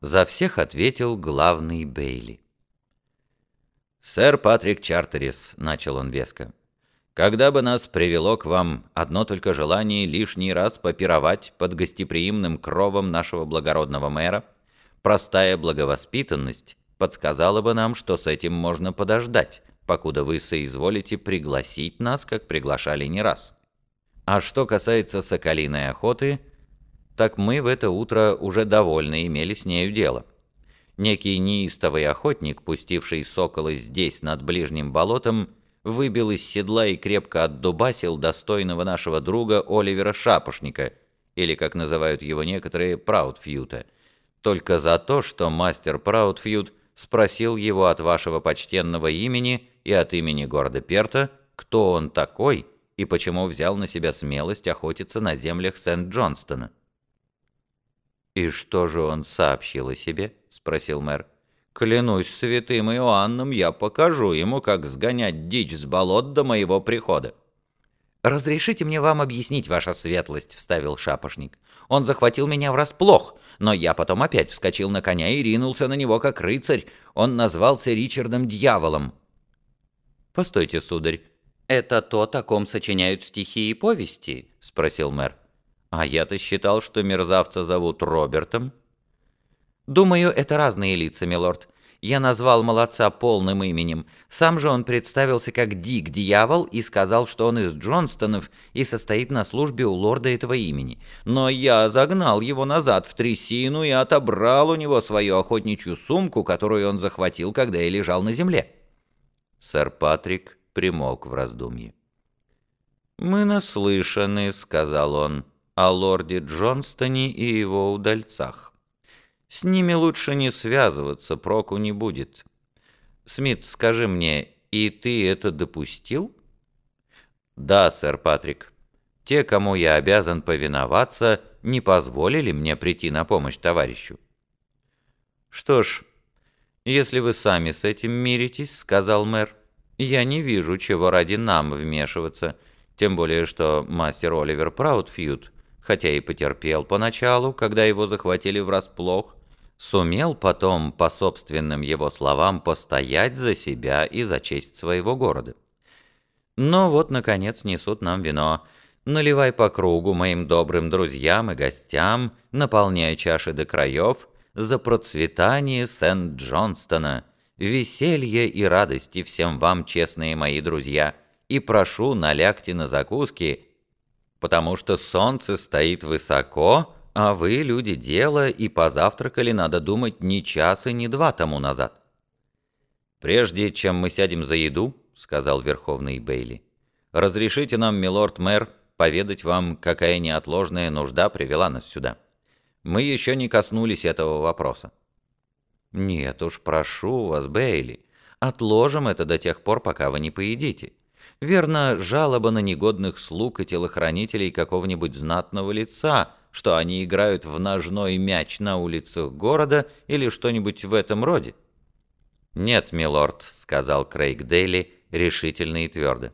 За всех ответил главный Бейли. «Сэр Патрик Чартерис», — начал он веско, — «когда бы нас привело к вам одно только желание лишний раз попировать под гостеприимным кровом нашего благородного мэра, простая благовоспитанность подсказала бы нам, что с этим можно подождать, покуда вы соизволите пригласить нас, как приглашали не раз. А что касается соколиной охоты, так мы в это утро уже довольно имели с нею дело. Некий неистовый охотник, пустивший сокола здесь, над ближним болотом, выбил из седла и крепко отдубасил достойного нашего друга Оливера Шапошника, или, как называют его некоторые, Праудфьюта, только за то, что мастер Праудфьют спросил его от вашего почтенного имени и от имени города Перта, кто он такой и почему взял на себя смелость охотиться на землях Сент-Джонстона. «И что же он сообщил о себе?» — спросил мэр. «Клянусь святым Иоанном, я покажу ему, как сгонять дичь с болот до моего прихода». «Разрешите мне вам объяснить, ваша светлость», — вставил шапошник. «Он захватил меня врасплох, но я потом опять вскочил на коня и ринулся на него, как рыцарь. Он назвался Ричардом Дьяволом». «Постойте, сударь, это то, о ком сочиняют стихи и повести?» — спросил мэр. «А я-то считал, что мерзавца зовут Робертом». «Думаю, это разные лица, милорд. Я назвал молодца полным именем. Сам же он представился как Дик Дьявол и сказал, что он из Джонстонов и состоит на службе у лорда этого имени. Но я загнал его назад в трясину и отобрал у него свою охотничью сумку, которую он захватил, когда я лежал на земле». Сэр Патрик примолк в раздумье. «Мы наслышаны», — сказал он, — «о лорде Джонстоне и его удальцах. С ними лучше не связываться, проку не будет. Смит, скажи мне, и ты это допустил? Да, сэр Патрик. Те, кому я обязан повиноваться, не позволили мне прийти на помощь товарищу. Что ж, если вы сами с этим миритесь, сказал мэр, я не вижу, чего ради нам вмешиваться, тем более, что мастер Оливер Праудфьюд, хотя и потерпел поначалу, когда его захватили врасплох, сумел потом, по собственным его словам, постоять за себя и за честь своего города. Но вот, наконец, несут нам вино. Наливай по кругу моим добрым друзьям и гостям, наполняя чаши до краев, за процветание Сент-Джонстона, веселье и радости всем вам, честные мои друзья, и прошу, налягте на закуски, потому что солнце стоит высоко, а вы люди дела и позавтракали, надо думать, ни час и ни два тому назад. «Прежде чем мы сядем за еду», — сказал Верховный Бейли, — «разрешите нам, милорд-мэр, поведать вам, какая неотложная нужда привела нас сюда. Мы еще не коснулись этого вопроса». «Нет уж, прошу вас, Бейли, отложим это до тех пор, пока вы не поедите. Верно, жалоба на негодных слуг и телохранителей какого-нибудь знатного лица — что они играют в ножной мяч на улицах города или что-нибудь в этом роде?» «Нет, милорд», — сказал Крейг Дейли решительно и твердо.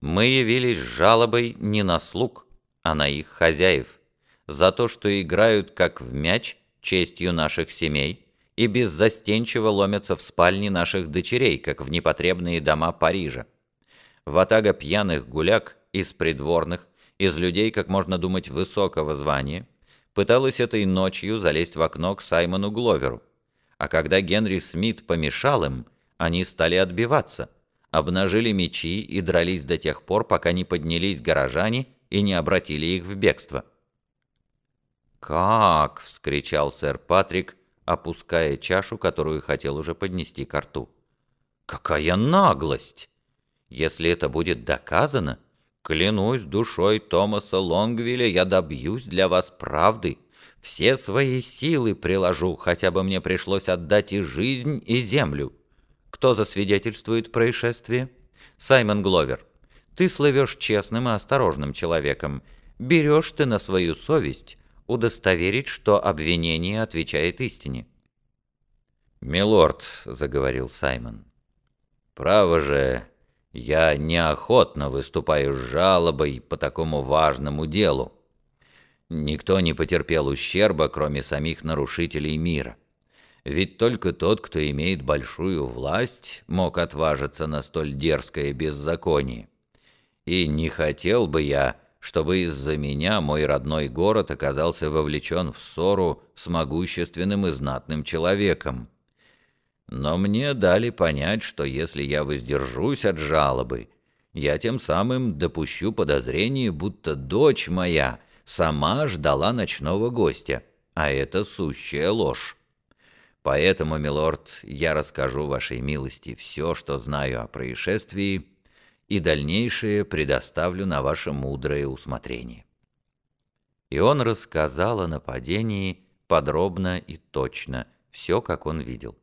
«Мы явились с жалобой не на слуг, а на их хозяев, за то, что играют как в мяч честью наших семей и беззастенчиво ломятся в спальни наших дочерей, как в непотребные дома Парижа. Ватага пьяных гуляк из придворных из людей, как можно думать, высокого звания, пыталась этой ночью залезть в окно к Саймону Гловеру. А когда Генри Смит помешал им, они стали отбиваться, обнажили мечи и дрались до тех пор, пока не поднялись горожане и не обратили их в бегство. «Как?» — вскричал сэр Патрик, опуская чашу, которую хотел уже поднести к рту. «Какая наглость! Если это будет доказано, Клянусь душой Томаса Лонгвилля, я добьюсь для вас правды. Все свои силы приложу, хотя бы мне пришлось отдать и жизнь, и землю. Кто засвидетельствует происшествие? Саймон Гловер. Ты слывешь честным и осторожным человеком. Берешь ты на свою совесть удостоверить, что обвинение отвечает истине. «Милорд», — заговорил Саймон, — «право же, я неохотно выступаю с жалобой по такому важному делу. Никто не потерпел ущерба, кроме самих нарушителей мира. Ведь только тот, кто имеет большую власть, мог отважиться на столь дерзкое беззаконие. И не хотел бы я, чтобы из-за меня мой родной город оказался вовлечен в ссору с могущественным и знатным человеком. Но мне дали понять, что если я воздержусь от жалобы, я тем самым допущу подозрение, будто дочь моя сама ждала ночного гостя, а это сущая ложь. Поэтому, милорд, я расскажу вашей милости все, что знаю о происшествии, и дальнейшее предоставлю на ваше мудрое усмотрение». И он рассказал о нападении подробно и точно, все, как он видел.